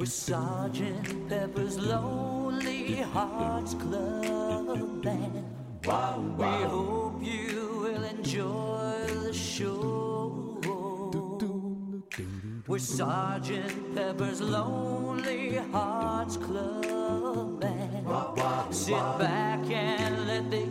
with Sergeant Pepper's Lonely Hearts Club Band. We hope you will enjoy the show. With Sergeant Pepper's Lonely Hearts Club Band. Sit back and let the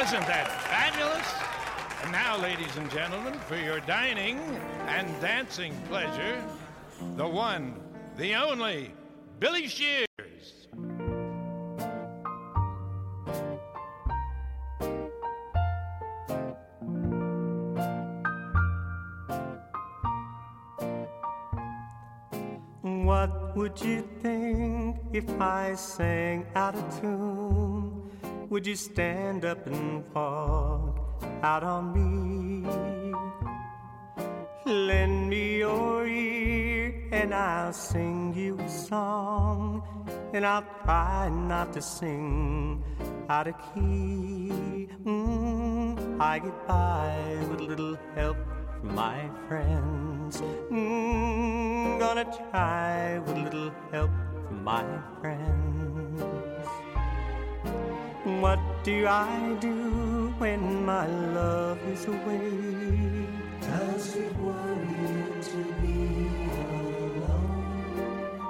Wasn't that fabulous? And now, ladies and gentlemen, for your dining and dancing pleasure, the one, the only, Billy Shears. What would you think if I sang out of tune? Would you stand up and walk out on me? Lend me your ear and I'll sing you a song, and I'll try not to sing out of key. Mm, I get by with a little help from my friends. Mm, gonna try with a little help from my friends. What do I do when my love is away? Does it worry you to be alone?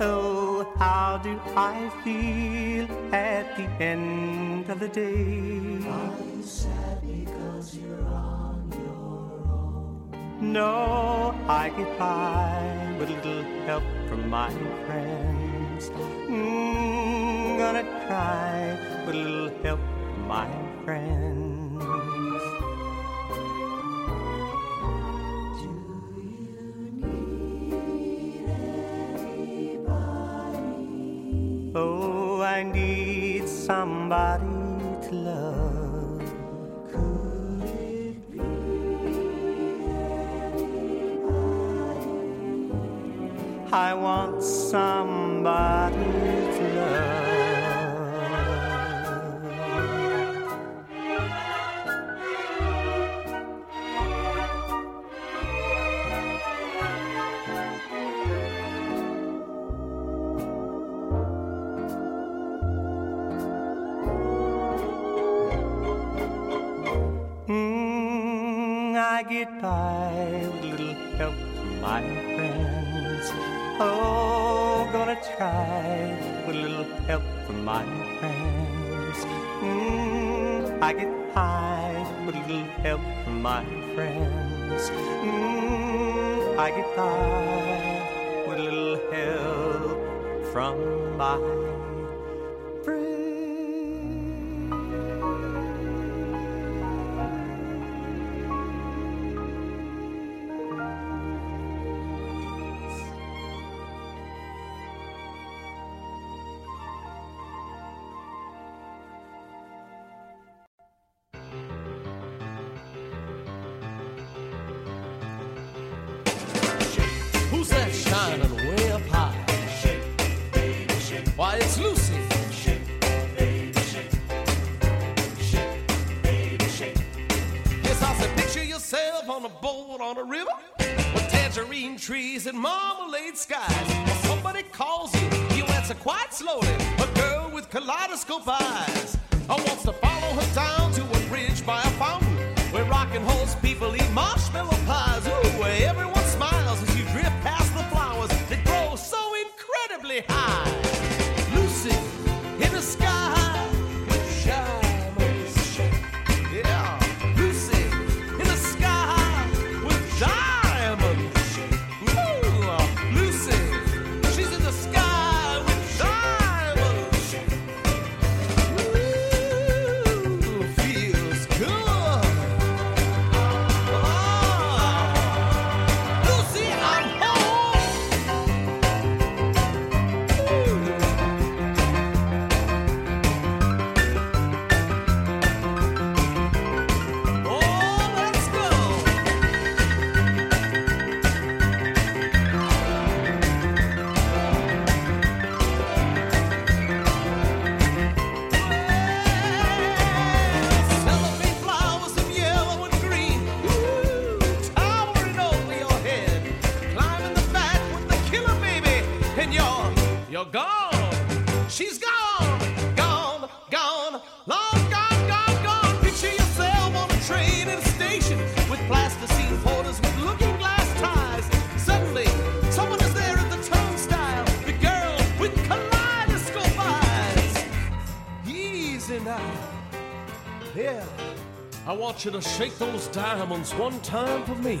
Oh, how do I feel at the end of the day? Are you sad because you're on your own? No, I get by with a little help from my friends. Mm, gonna try with a little help my friends. Oh, I need somebody to love. Could it be anybody? I want somebody from my friends. Mm, I get high with a little help from my friends. Mm, I get by with a little help from my She's gone, gone, gone, long gone, gone, gone. Picture yourself on a train at a station with plasticine porters with looking glass ties. Suddenly, someone is there at the turnstile. The girl with kaleidoscope eyes. Easy now. Yeah. I want you to shake those diamonds one time for me.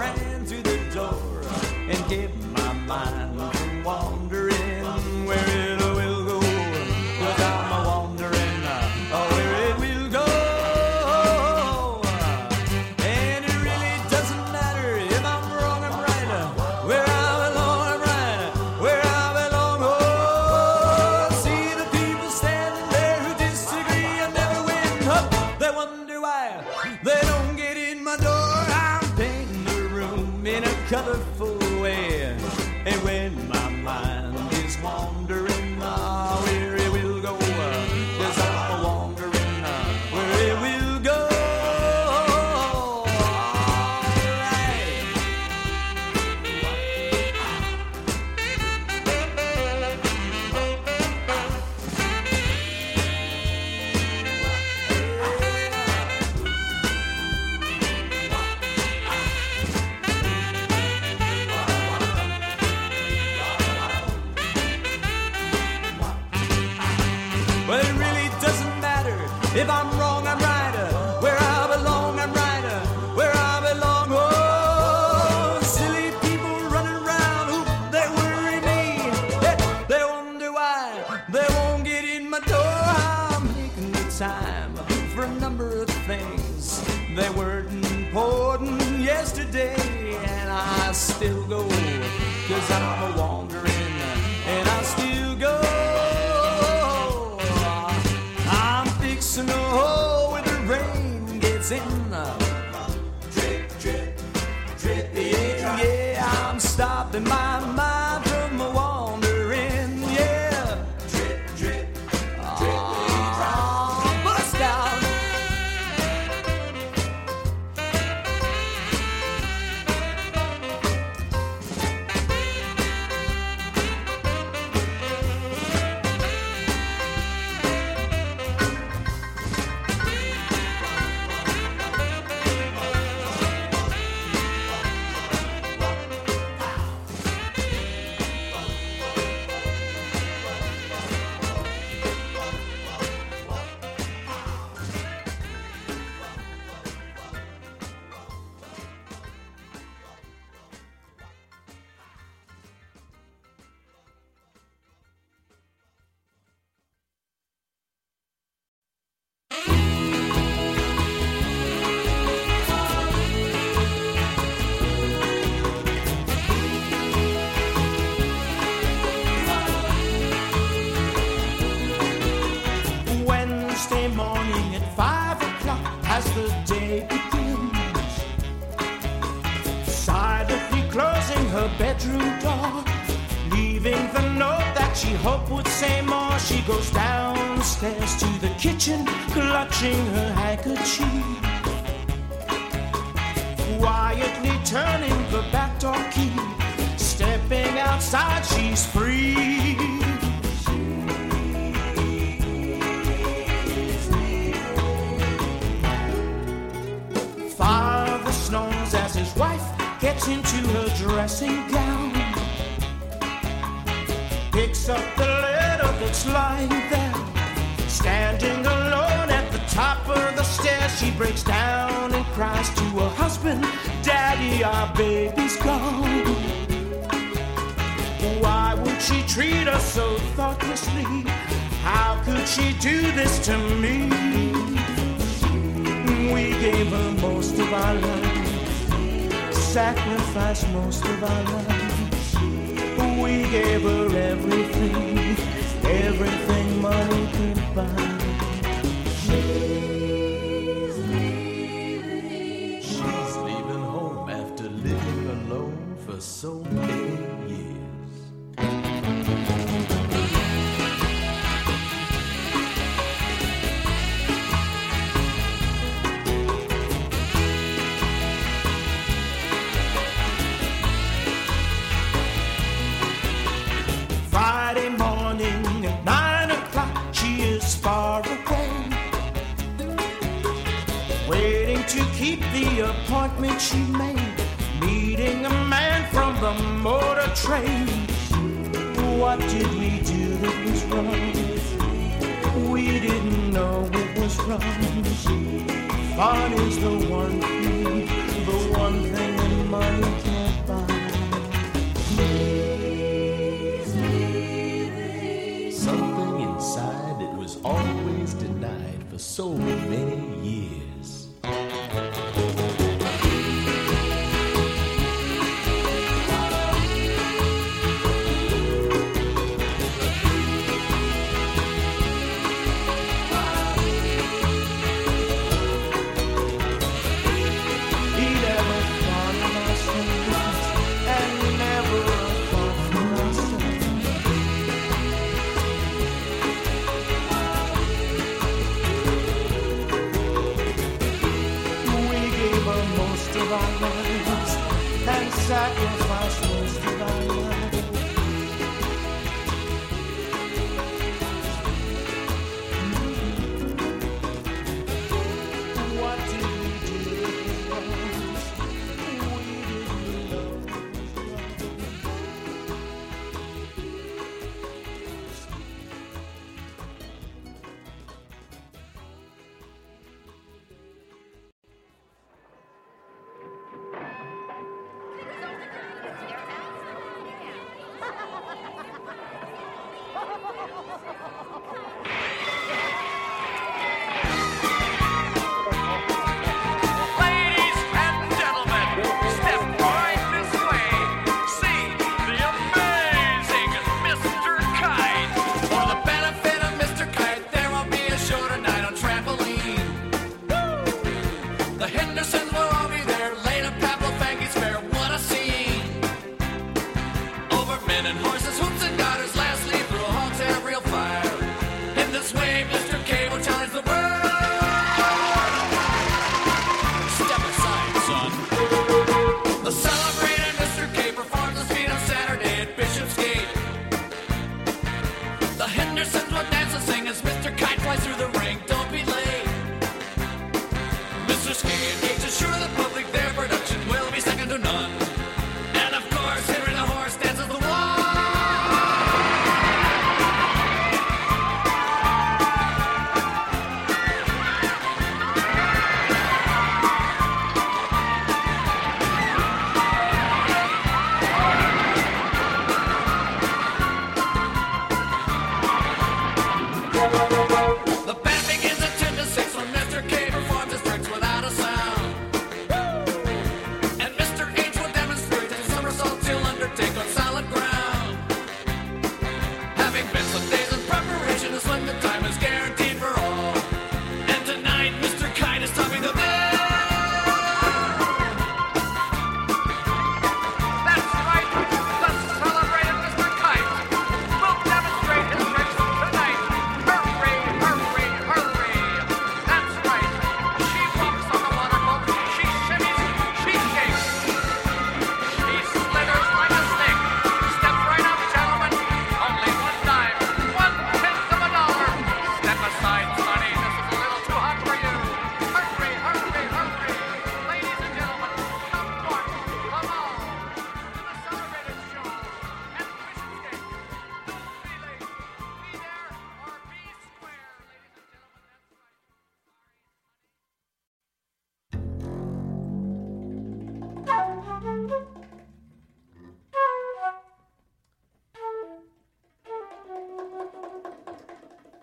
ran to the door and gave my mind. If I'm wrong, I'm right. Where I belong, I'm right. Where I belong, oh. Silly people running around, who they worry me. They, they wonder why they won't get in my door. I'm making the time for a number of things they were. in my mind. day begins. Silently closing her bedroom door, leaving the note that she hoped would say more. She goes downstairs to the kitchen, clutching her handkerchief. Quietly turning the back door key, stepping outside, she's free. wife gets into her dressing gown, picks up the letter that's lying there, standing alone at the top of the stairs. She breaks down and cries to her husband, Daddy, our baby's gone. Why would she treat us so thoughtlessly? How could she do this to me? We gave her most of our love sacrificed most of our lives. We gave her everything, everything money could buy. She's leaving home after living alone for so many the appointment she made, meeting a man from the motor trade. What did we do that was wrong? We didn't know it was wrong. Fun is the one thing, the one thing that money can't buy. Something inside that was always denied for so many and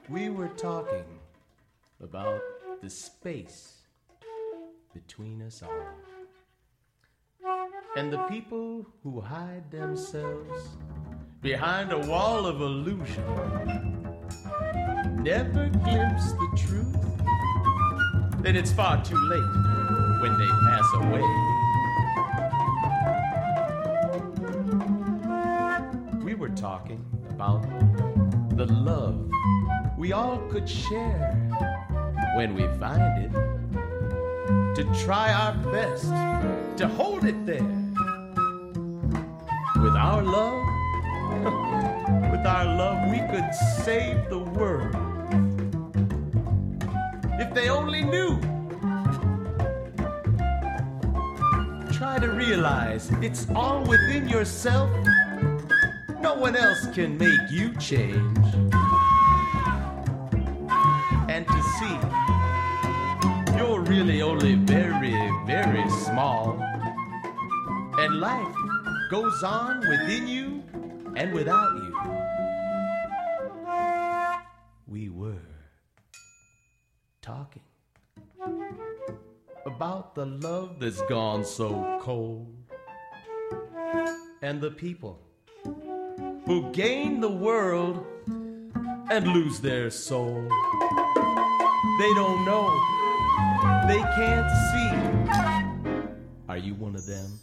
We were talking about the space between us all. And the people who hide themselves behind a wall of illusion never glimpse the truth. Then it's far too late when they pass away. We were talking about the love we all could share when we find it. To try our best to hold it there. With our love, with our love, we could save the world. If they only knew. Try to realize it's all within yourself. No one else can make you change. And to see you're really only very, very small. And life goes on within you and without you. We were talking about the love that's gone so cold and the people who gain the world and lose their soul. They don't know. They can't see. Are you one of them?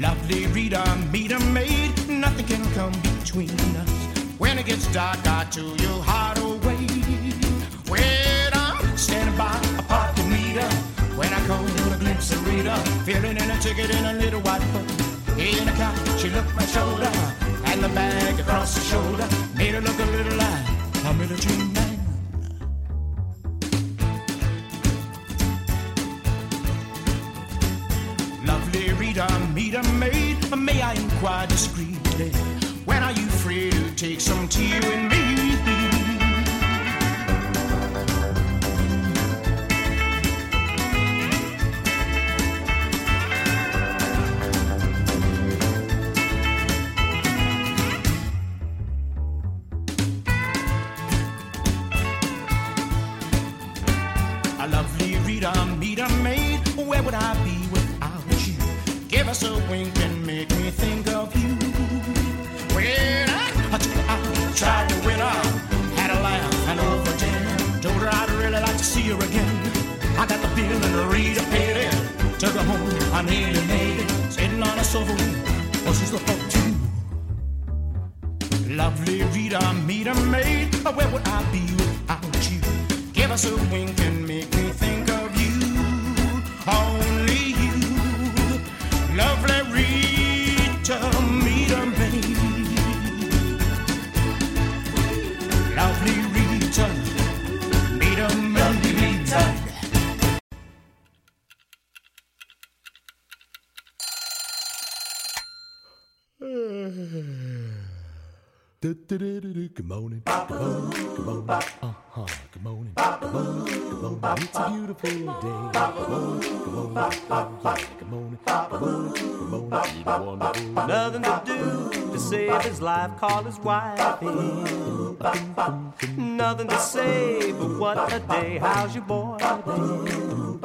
Lovely Rita, meet a maid. Nothing can come between us. When it gets dark, I tell you hide away. When I'm standing by a parking meter, when I caught a glimpse of Rita, feeling in a ticket in a little white book. In a car, she looked my shoulder, and the bag across the shoulder made her look a little like a military man. Lovely Rita, meet a maid. May I inquire discreetly? Rita, a. Where would I be without you? Give us a wink and make me think of you. When I, I her tried to win her, had a laugh and over dinner. Told her I'd really like to see her again. I got the and Rita paid it. Took her home, I nearly made it. Sitting on a sofa, oh she's the fuck too. Lovely Rita, meet a maid. Where would I be without you? Give us a wink and Good morning, good morning, good morning, uh-huh, good morning, good morning, good morning, it's a beautiful day. Good morning, good morning, uh-huh, good morning, good morning, good morning, wonderful. Nothing to do to save his life, call his wife in. Nothing to say, but what a day, how's your boy been?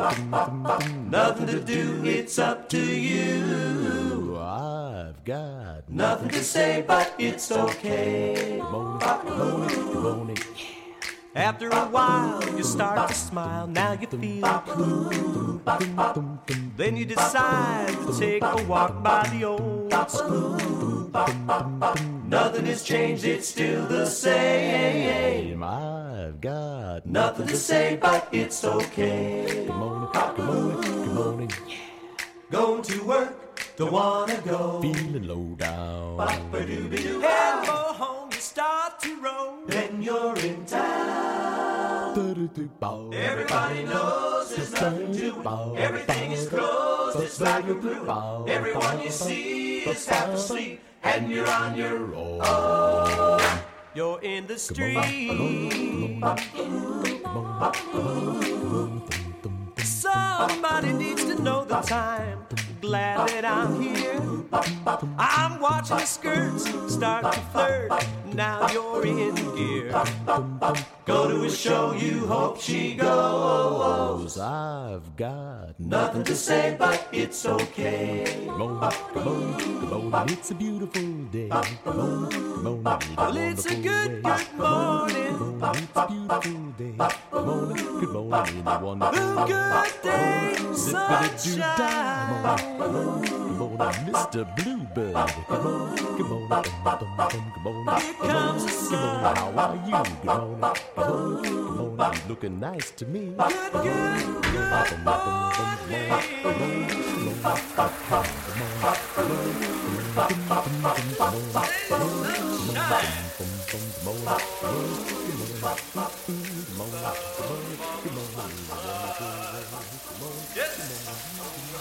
Nothing to do, it's up to you. I've Nothing to say, but it's okay. After a while, you start to smile, now you feel cool. Then you decide to take a walk by the old school. Nothing has changed, it's still the same. I've got Nothing to say, but it's okay. Good morning, good morning, good morning. Going to work, don't wanna go. Feeling low down. Ba-doo-be-doo. And go home, you start to roam. Then you're in town. Everybody knows there's nothing to it. Everything is closed, it's like a blue. Everyone you see just have to sleep, and you're on your own. You're in the street. Somebody needs to know the time. Glad that I'm here. I'm watching the skirts start to flirt. Now you're in gear. Go to a show, you hope she goes. I've got Nothing to say, but it's okay. Come on, come on, come on, it's a beautiful day. Come on, come on, it's a Well, it's a good, good morning. Come on, it's a beautiful day. Come on, good morning, wonderful A good day, Zippity-doo-dah. Sunshine. Come Mr. Bluebird. Come on, come on, come on, on, Here comes the sun. how are you? Morning, come on, come on, you looking nice to me. Good, good, good Sergeant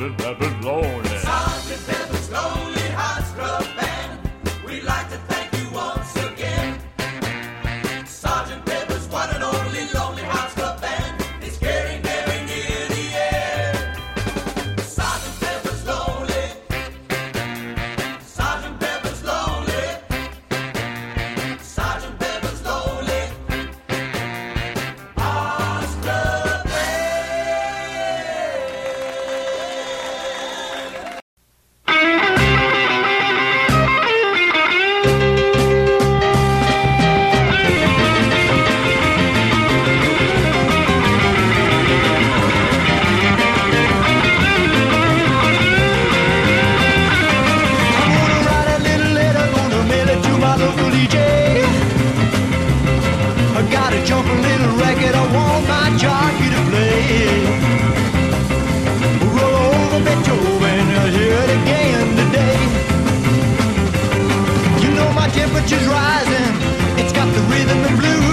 Sergeant Pepper's temperature's rising, it's got the rhythm and blue.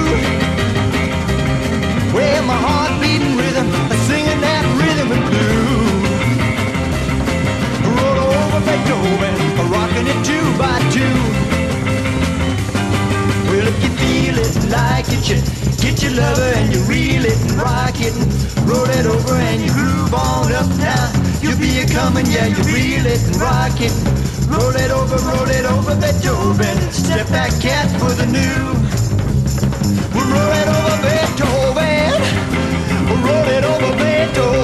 Well, my heart beating rhythm, singing that rhythm and blues. Roll over Beethoven, rocking it two by two. Well, if you feel it, like it, you get your lover and you reel it and rock it and roll it over and you groove on up now. You'll be a coming, yeah, you reel it and rock it. Roll it over, roll it over Beethoven. Step back, cat for the new. Roll it over Beethoven. Roll it over Beethoven.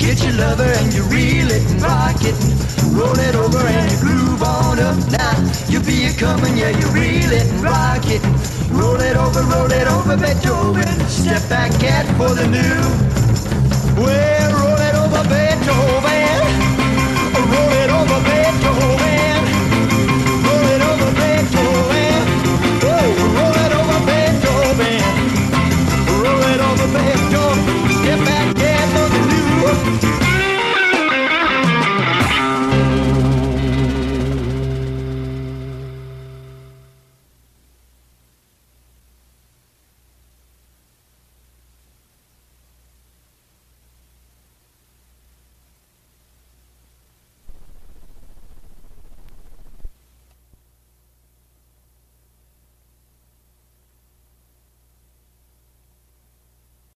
Get your lover and you reel it and rock it and roll it over and you groove on up now. You be a comin', yeah, you reel it and rock it and roll it over, roll it over, Beethoven. Step back, cat, for the new. Well, roll it over, Beethoven. Roll it over, Beethoven. Roll it over, Beethoven. Oh, roll it over, Beethoven. Roll it over, Beethoven. Step back.